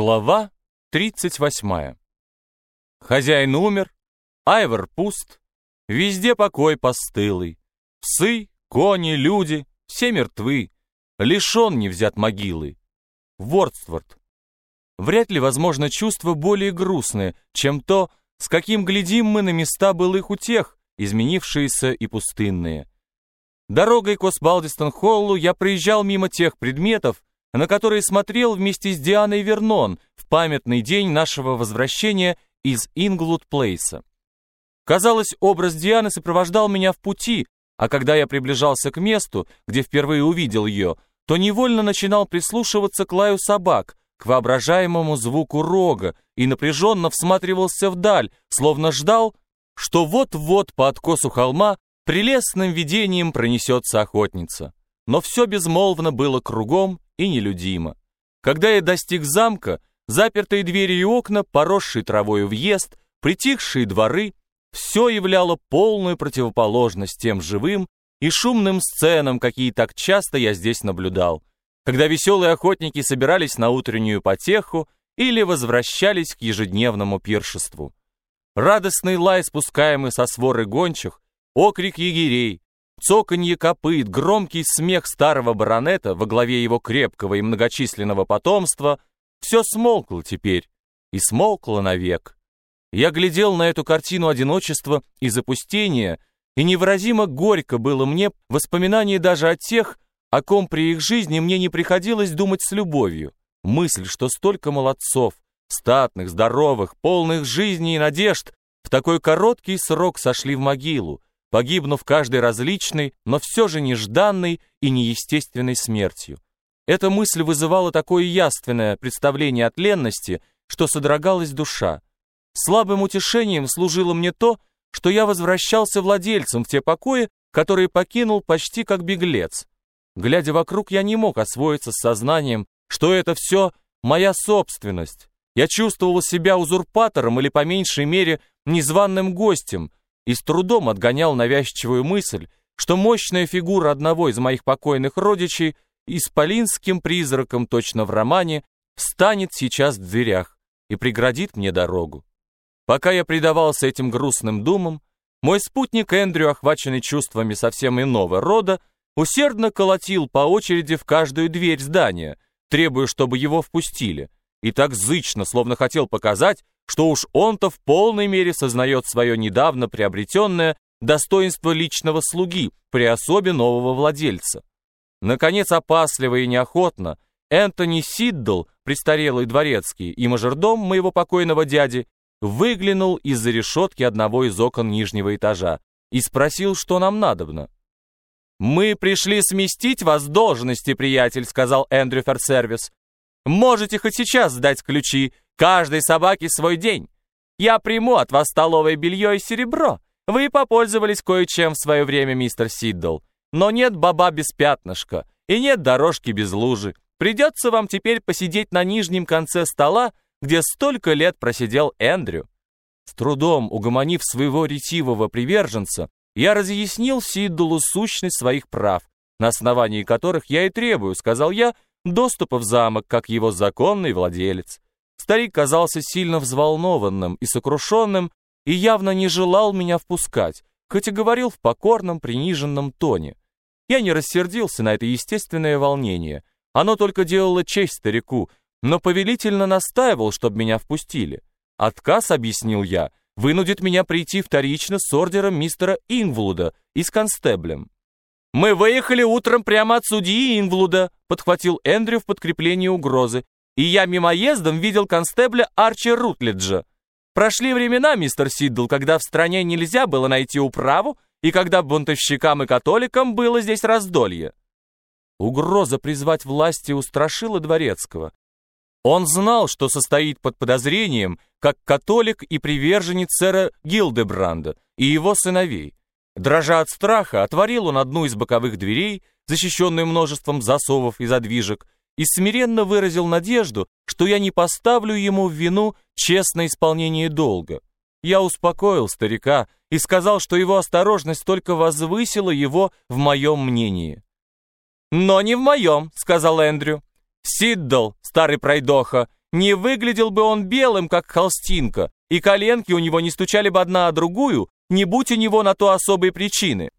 Глава 38. Хозяин умер, Айвор пуст, везде покой постылый. Псы, кони, люди, все мертвы, лишь он не взят могилы. Вордсворт. Вряд ли возможно чувство более грустное, чем то, с каким глядим мы на места былых утех, изменившиеся и пустынные. Дорогой к Осбалдистон-Холлу я проезжал мимо тех предметов, на который смотрел вместе с Дианой Вернон в памятный день нашего возвращения из Инглуд-Плейса. Казалось, образ Дианы сопровождал меня в пути, а когда я приближался к месту, где впервые увидел ее, то невольно начинал прислушиваться к лаю собак, к воображаемому звуку рога и напряженно всматривался вдаль, словно ждал, что вот-вот по откосу холма прелестным видением пронесется охотница. Но все безмолвно было кругом и нелюдимо. Когда я достиг замка, запертые двери и окна, поросший травою въезд, притихшие дворы, все являло полную противоположность тем живым и шумным сценам, какие так часто я здесь наблюдал, когда веселые охотники собирались на утреннюю потеху или возвращались к ежедневному пиршеству. Радостный лай, спускаемый со своры гончих, окрик егерей, Цоканье копыт, громкий смех старого баронета во главе его крепкого и многочисленного потомства — все смолкло теперь, и смолкло навек. Я глядел на эту картину одиночества и запустения, и невыразимо горько было мне воспоминание даже о тех, о ком при их жизни мне не приходилось думать с любовью. Мысль, что столько молодцов, статных, здоровых, полных жизни и надежд, в такой короткий срок сошли в могилу, погибнув каждой различной, но все же нежданной и неестественной смертью. Эта мысль вызывала такое яственное представление о тленности, что содрогалась душа. Слабым утешением служило мне то, что я возвращался владельцем в те покои, которые покинул почти как беглец. Глядя вокруг, я не мог освоиться с сознанием, что это все моя собственность. Я чувствовал себя узурпатором или, по меньшей мере, незваным гостем, и с трудом отгонял навязчивую мысль, что мощная фигура одного из моих покойных родичей исполинским призраком точно в романе встанет сейчас в дверях и преградит мне дорогу. Пока я предавался этим грустным думам, мой спутник Эндрю, охваченный чувствами совсем иного рода, усердно колотил по очереди в каждую дверь здания, требуя, чтобы его впустили, и так зычно, словно хотел показать, что уж он-то в полной мере сознает свое недавно приобретенное достоинство личного слуги при особе нового владельца. Наконец, опасливо и неохотно, Энтони Сиддл, престарелый дворецкий и мажордом моего покойного дяди, выглянул из-за решетки одного из окон нижнего этажа и спросил, что нам надобно. «Мы пришли сместить вас должности, приятель», — сказал Эндрю Ферсервис. «Можете хоть сейчас сдать ключи, Каждой собаке свой день. Я приму от вас столовое белье и серебро. Вы попользовались кое-чем в свое время, мистер Сиддл. Но нет баба без пятнышка, и нет дорожки без лужи. Придется вам теперь посидеть на нижнем конце стола, где столько лет просидел Эндрю. С трудом угомонив своего ретивого приверженца, я разъяснил Сиддулу сущность своих прав, на основании которых я и требую, сказал я, доступа в замок, как его законный владелец. Старик казался сильно взволнованным и сокрушенным и явно не желал меня впускать, хоть и говорил в покорном, приниженном тоне. Я не рассердился на это естественное волнение. Оно только делало честь старику, но повелительно настаивал, чтобы меня впустили. Отказ, объяснил я, вынудит меня прийти вторично с ордером мистера Инвлуда и с констеблем. «Мы выехали утром прямо от судьи Инвлуда», подхватил Эндрю в подкреплении угрозы и я мимоездом видел констебля Арчи Рутледжа. Прошли времена, мистер Сиддл, когда в стране нельзя было найти управу, и когда бунтовщикам и католикам было здесь раздолье. Угроза призвать власти устрашила Дворецкого. Он знал, что состоит под подозрением, как католик и приверженец сэра Гилдебранда и его сыновей. Дрожа от страха, отворил он одну из боковых дверей, защищенную множеством засовов и задвижек, и смиренно выразил надежду, что я не поставлю ему в вину честное исполнение долга. Я успокоил старика и сказал, что его осторожность только возвысила его в моем мнении. «Но не в моем», — сказал Эндрю. «Сиддл, старый пройдоха, не выглядел бы он белым, как холстинка, и коленки у него не стучали бы одна о другую, не будь у него на то особой причины.